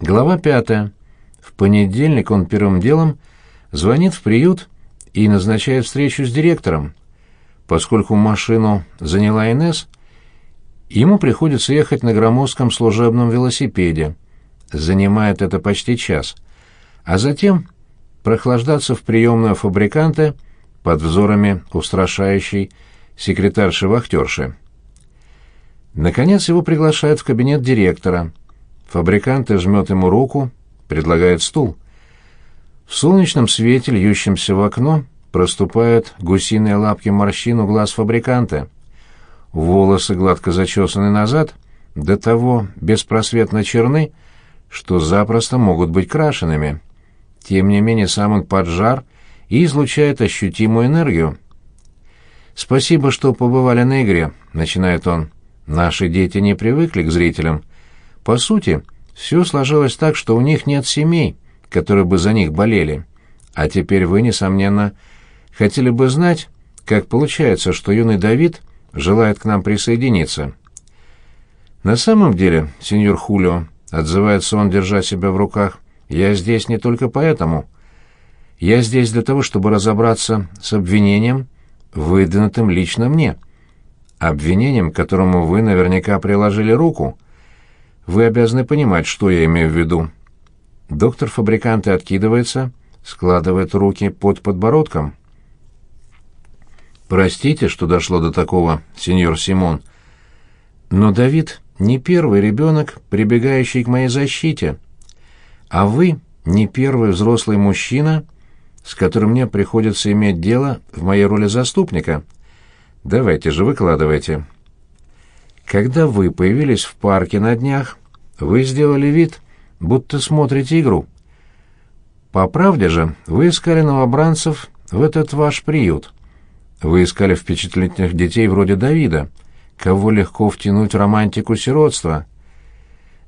Глава пятая. В понедельник он первым делом звонит в приют и назначает встречу с директором. Поскольку машину заняла Инесс, ему приходится ехать на громоздком служебном велосипеде. Занимает это почти час. А затем прохлаждаться в приемную фабриканта под взорами устрашающей секретарши-вахтерши. Наконец его приглашают в кабинет директора. Фабрикант жмет ему руку, предлагает стул. В солнечном свете, льющемся в окно, проступают гусиные лапки морщин у глаз фабриканта. Волосы гладко зачесаны назад, до того беспросветно черны, что запросто могут быть крашенными. Тем не менее, сам он поджар и излучает ощутимую энергию. «Спасибо, что побывали на игре», — начинает он. «Наши дети не привыкли к зрителям. По сути, все сложилось так, что у них нет семей, которые бы за них болели. А теперь вы, несомненно, хотели бы знать, как получается, что юный Давид желает к нам присоединиться». «На самом деле, сеньор Хулио», — отзывается он, держа себя в руках, — «я здесь не только поэтому. Я здесь для того, чтобы разобраться с обвинением, выдвинутым лично мне. Обвинением, которому вы наверняка приложили руку. Вы обязаны понимать, что я имею в виду. Доктор фабриканты откидывается, складывает руки под подбородком. Простите, что дошло до такого, сеньор Симон. Но Давид не первый ребенок, прибегающий к моей защите. А вы не первый взрослый мужчина, с которым мне приходится иметь дело в моей роли заступника. Давайте же, выкладывайте. Когда вы появились в парке на днях, вы сделали вид, будто смотрите игру. По правде же, вы искали новобранцев в этот ваш приют. Вы искали впечатлительных детей вроде Давида, кого легко втянуть в романтику сиротства.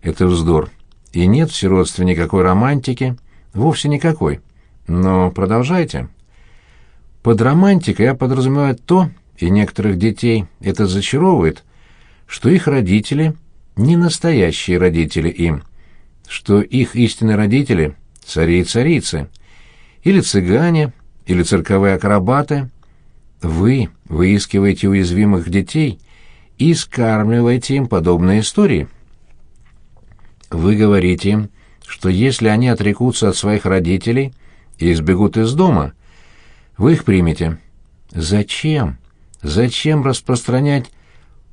Это вздор. И нет в сиротстве никакой романтики, вовсе никакой. Но продолжайте. Под романтикой я подразумеваю то, и некоторых детей это зачаровывает, что их родители не настоящие родители им, что их истинные родители — цари и царицы, или цыгане, или цирковые акробаты. Вы выискиваете уязвимых детей и скармливаете им подобные истории. Вы говорите им, что если они отрекутся от своих родителей — и сбегут из дома. Вы их примете. Зачем? Зачем распространять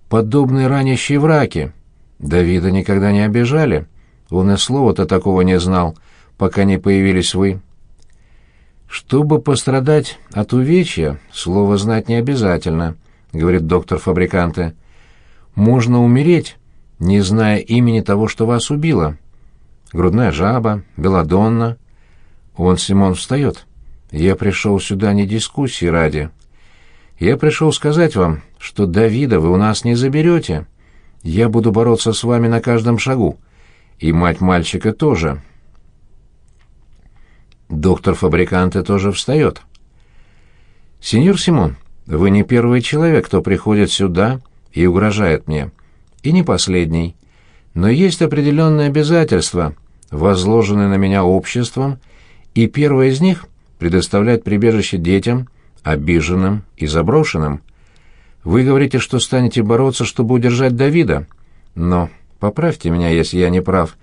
подобные ранящие враки? Давида никогда не обижали. Он и слова-то такого не знал, пока не появились вы. Чтобы пострадать от увечья, слово знать не обязательно, говорит доктор Фабриканте. Можно умереть, не зная имени того, что вас убило. Грудная жаба, белодонна, он, Симон, встает. Я пришел сюда не дискуссии ради. Я пришел сказать вам, что Давида вы у нас не заберете. Я буду бороться с вами на каждом шагу. И мать мальчика тоже. Доктор Фабриканте тоже встает. Сеньор Симон, вы не первый человек, кто приходит сюда и угрожает мне. И не последний. Но есть определенные обязательства, возложенные на меня обществом, и первое из них — предоставлять прибежище детям, обиженным и заброшенным. Вы говорите, что станете бороться, чтобы удержать Давида. Но, поправьте меня, если я не прав,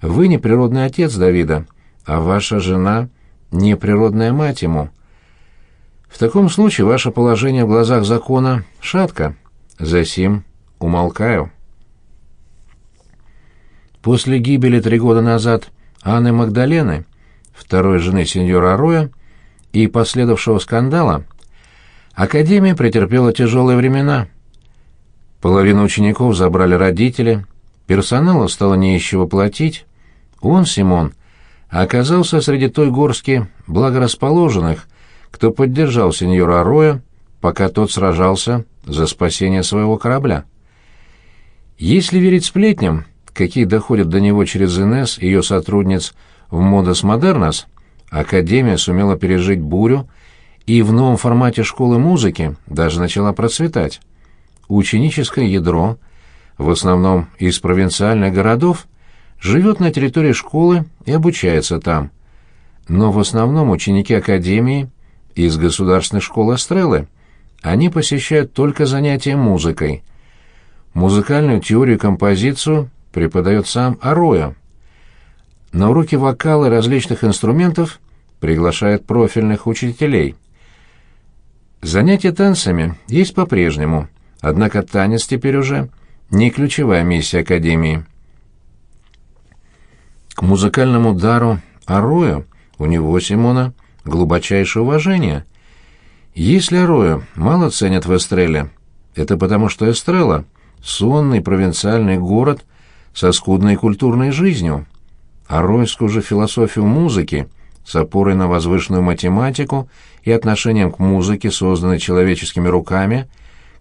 вы не природный отец Давида, а ваша жена — не природная мать ему. В таком случае ваше положение в глазах закона шатко. Засим умолкаю. После гибели три года назад Анны Магдалены второй жены сеньора Роя и последовавшего скандала, Академия претерпела тяжелые времена. Половину учеников забрали родители, персоналу стало не из чего платить. Он, Симон, оказался среди той горстки благорасположенных, кто поддержал сеньора Роя, пока тот сражался за спасение своего корабля. Если верить сплетням, какие доходят до него через Инесс, ее сотрудниц в «Модес Модернас» Академия сумела пережить бурю и в новом формате школы музыки даже начала процветать. Ученическое ядро, в основном из провинциальных городов, живет на территории школы и обучается там. Но в основном ученики Академии из государственной школы Астреллы. Они посещают только занятия музыкой. Музыкальную теорию и композицию преподает сам Ароя. На уроки вокала различных инструментов приглашает профильных учителей. Занятия танцами есть по-прежнему, однако танец теперь уже не ключевая миссия Академии. К музыкальному дару Ароя у него, Симона, глубочайшее уважение. Если Ароя мало ценят в Эстреле, это потому что Эстрела — сонный провинциальный город со скудной культурной жизнью. Аройскую же философию музыки с опорой на возвышенную математику и отношением к музыке, созданной человеческими руками,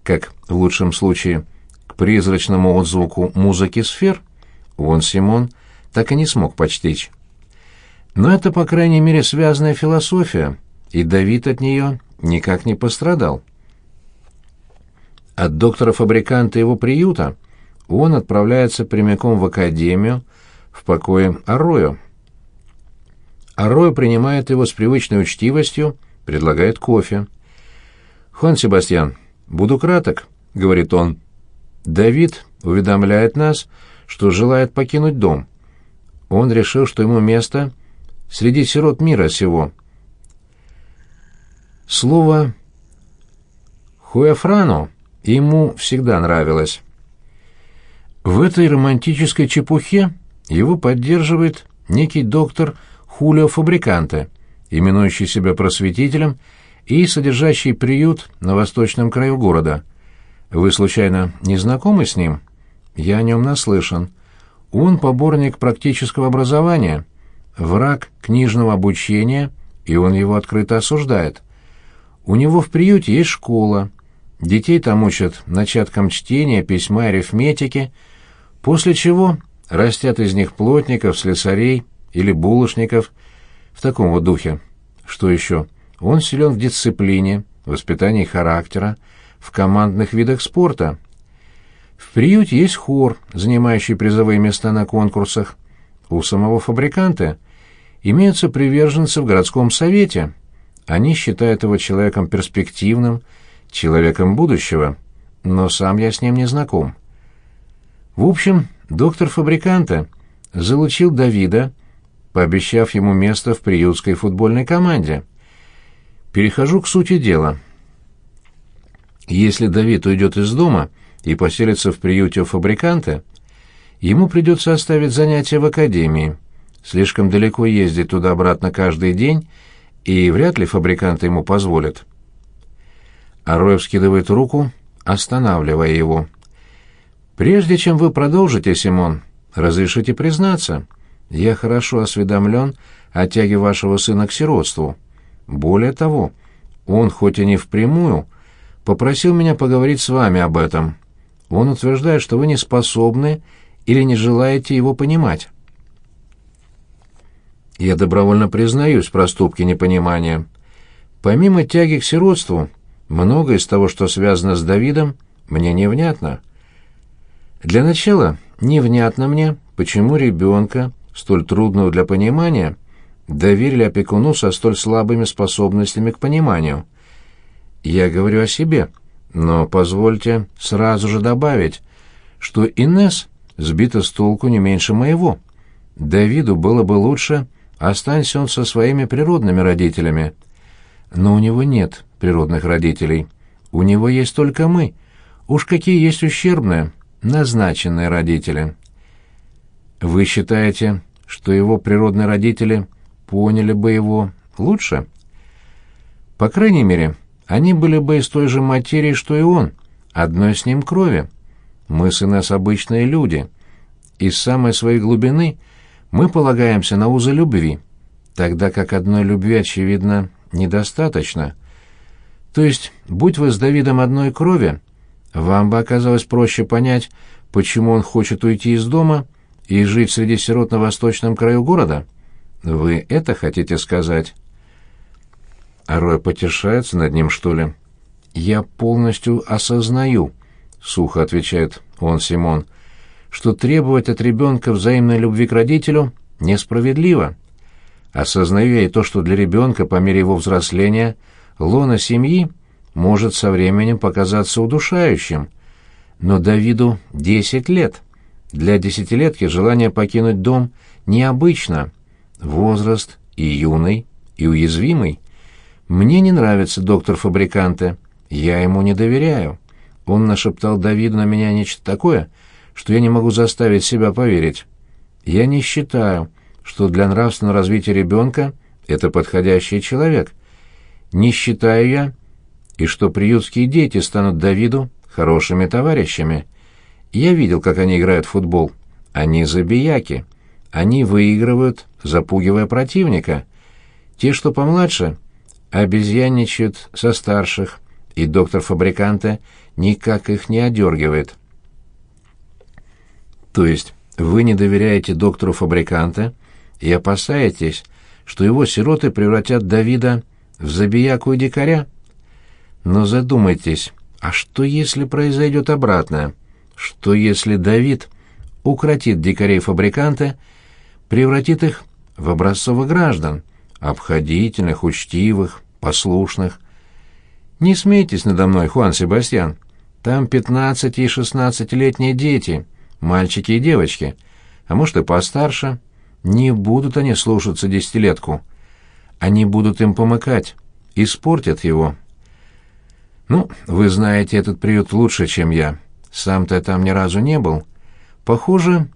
как в лучшем случае к призрачному отзвуку музыки сфер, он, Симон, так и не смог почтить. Но это, по крайней мере, связанная философия, и Давид от нее никак не пострадал. От доктора-фабриканта его приюта он отправляется прямиком в академию, в покое Аррою. Аррою принимает его с привычной учтивостью, предлагает кофе. «Хуан Себастьян, буду краток», — говорит он. «Давид уведомляет нас, что желает покинуть дом. Он решил, что ему место среди сирот мира сего. Слово «хуэфрано» ему всегда нравилось. В этой романтической чепухе его поддерживает некий доктор Хулио Фабриканте, именующий себя просветителем и содержащий приют на восточном краю города. Вы, случайно, не знакомы с ним? Я о нем наслышан. Он поборник практического образования — враг книжного обучения, и он его открыто осуждает. У него в приюте есть школа. Детей там учат начаткам чтения, письма, арифметики, после чего растят из них плотников, слесарей или булочников в таком вот духе. Что еще? Он силен в дисциплине, воспитании характера, в командных видах спорта. В приюте есть хор, занимающий призовые места на конкурсах. У самого фабриканта имеются приверженцы в городском совете. Они считают его человеком перспективным, человеком будущего, но сам я с ним не знаком. В общем, доктор фабриканта залучил Давида, пообещав ему место в приютской футбольной команде. Перехожу к сути дела. Если Давид уйдет из дома и поселится в приюте у фабриканта, ему придется оставить занятия в академии, Слишком далеко ездить туда-обратно каждый день, и вряд ли фабриканты ему позволят. Ароев скидывает руку, останавливая его. «Прежде чем вы продолжите, Симон, разрешите признаться, я хорошо осведомлен о тяге вашего сына к сиротству. Более того, он, хоть и не впрямую, попросил меня поговорить с вами об этом. Он утверждает, что вы не способны или не желаете его понимать. Я добровольно признаюсь в проступке непонимания. Помимо тяги к сиротству, многое из того, что связано с Давидом, мне невнятно. Для начала, невнятно мне, почему ребенка, столь трудного для понимания, доверили опекуну со столь слабыми способностями к пониманию. Я говорю о себе, но позвольте сразу же добавить, что Инес сбита с толку не меньше моего. Давиду было бы лучше Останься он со своими природными родителями. Но у него нет природных родителей. У него есть только мы. Уж какие есть ущербные, назначенные родители. Вы считаете, что его природные родители поняли бы его лучше? По крайней мере, они были бы из той же материи, что и он, одной с ним крови. Мы с Инесс обычные люди. Из самой своей глубины — мы полагаемся на узы любви, тогда как одной любви, очевидно, недостаточно. То есть, будь вы с Давидом одной крови, вам бы оказалось проще понять, почему он хочет уйти из дома и жить среди сирот на восточном краю города? Вы это хотите сказать? А потешается над ним, что ли? Я полностью осознаю, — сухо отвечает он Симон, — что требовать от ребенка взаимной любви к родителю несправедливо. Осознаю я и то, что для ребенка по мере его взросления лона семьи может со временем показаться удушающим. Но Давиду 10 лет. Для десятилетки желание покинуть дом необычно. Возраст и юный, и уязвимый. Мне не нравится доктор Фабриканте. Я ему не доверяю. Он нашептал Давиду на меня нечто такое, что я не могу заставить себя поверить. Я не считаю, что для нравственного развития ребенка это подходящий человек. Не считаю я, и что приютские дети станут Давиду хорошими товарищами. Я видел, как они играют в футбол. Они забияки. Они выигрывают, запугивая противника. Те, что помладше, обезьянничают со старших, и доктор Фабриканте никак их не одергивает. То есть вы не доверяете доктору Фабриканте и опасаетесь, что его сироты превратят Давида в забияку и дикаря? Но задумайтесь, а что если произойдет обратное? Что если Давид укротит дикарей-фабриканта, превратит их в образцовых граждан, обходительных, учтивых, послушных? Не смейтесь надо мной, Хуан Себастьян. Там пятнадцати и шестнадцатилетние дети, мальчики и девочки, а может и постарше. Не будут они слушаться десятилетку. Они будут им помыкать, испортят его. Ну, вы знаете этот приют лучше, чем я. Сам-то там ни разу не был. Похоже,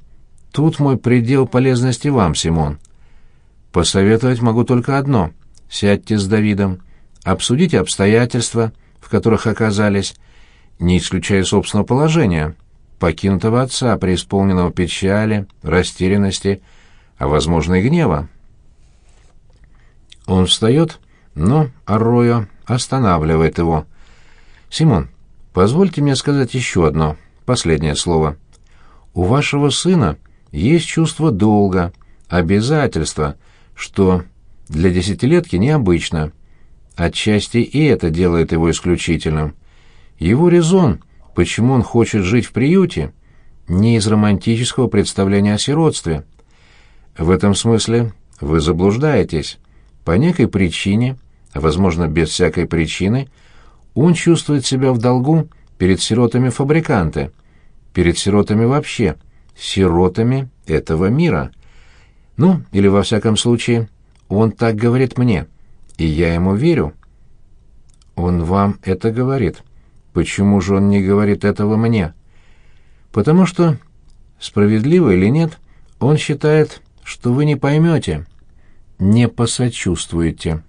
тут мой предел полезности вам, Симон. Посоветовать могу только одно. Сядьте с Давидом, обсудите обстоятельства, в которых оказались, не исключая собственного положения, покинутого отца, преисполненного печали, растерянности, а, возможно, и гнева. Он встает, но Арроyo останавливает его. «Симон, позвольте мне сказать еще одно, последнее слово. У вашего сына есть чувство долга, обязательства, что для десятилетки необычно. Отчасти и это делает его исключительным. Его резон, почему он хочет жить в приюте, не из романтического представления о сиротстве. В этом смысле вы заблуждаетесь. По некой причине, возможно, без всякой причины, он чувствует себя в долгу перед сиротами фабриканты, перед сиротами вообще, сиротами этого мира. Ну, или во всяком случае, он так говорит мне, и я ему верю. Он вам это говорит. Почему же он не говорит этого мне? Потому что, справедливо или нет, он считает, что вы не поймете, не посочувствуете».